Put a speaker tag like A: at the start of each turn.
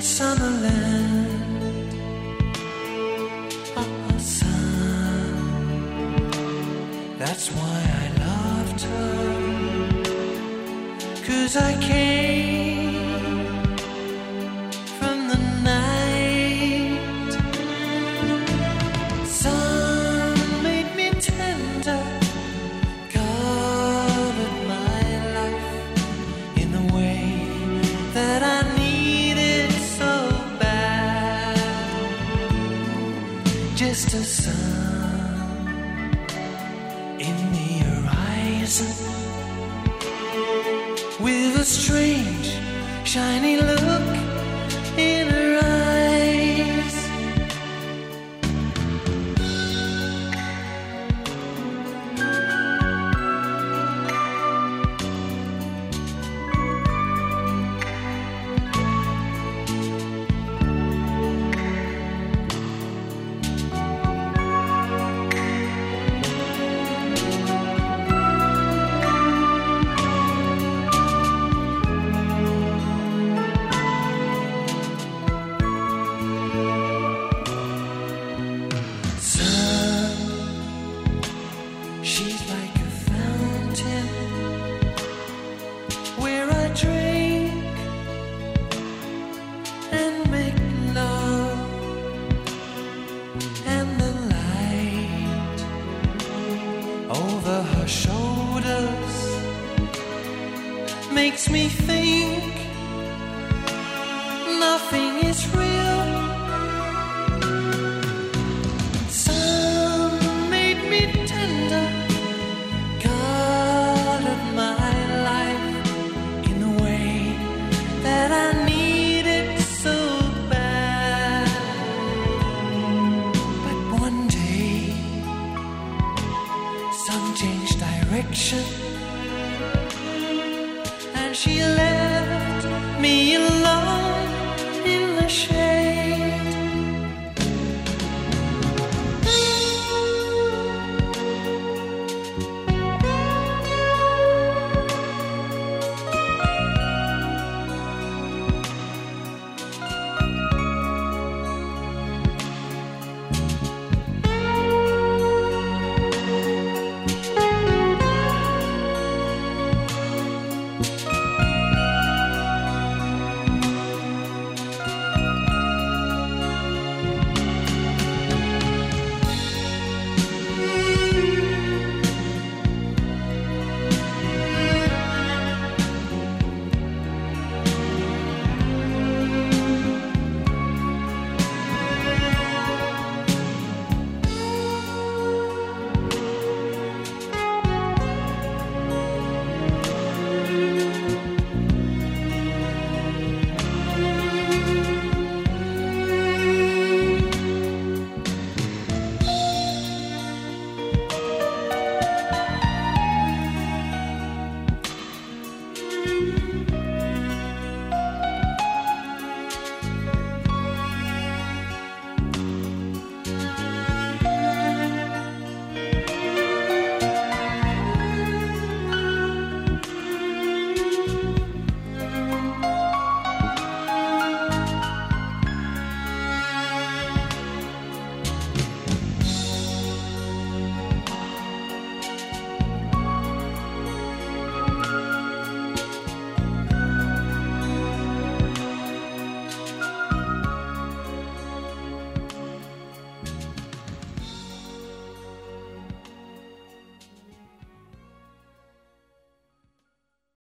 A: Summerland, oh, oh sun. That's why I loved her. Cause I came. just a sun in the horizon with a strange shiny look in her eyes. shoulders makes me feel. and she left me alone.